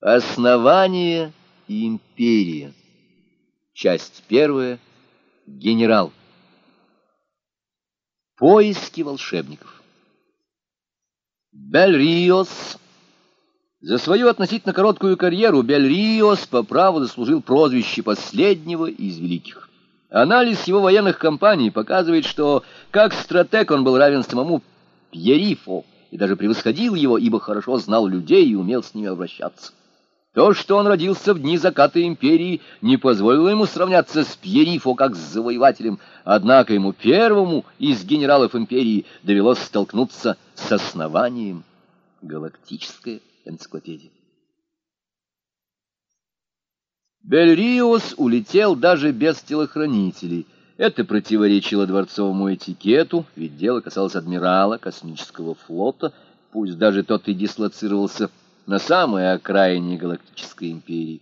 Основание империи. Часть первая. Генерал. Поиски волшебников. Бель-Риос. За свою относительно короткую карьеру Бель-Риос по праву заслужил прозвище последнего из великих. Анализ его военных кампаний показывает, что как стратег он был равен самому Пьерифу и даже превосходил его, ибо хорошо знал людей и умел с ними обращаться. То, что он родился в дни заката империи, не позволило ему сравняться с Пьерифо как с завоевателем, однако ему первому из генералов империи довелось столкнуться с основанием галактической энциклопедии. Бельриос улетел даже без телохранителей. Это противоречило дворцовому этикету, ведь дело касалось адмирала космического флота, пусть даже тот и дислоцировался на самой окраине Галактической империи.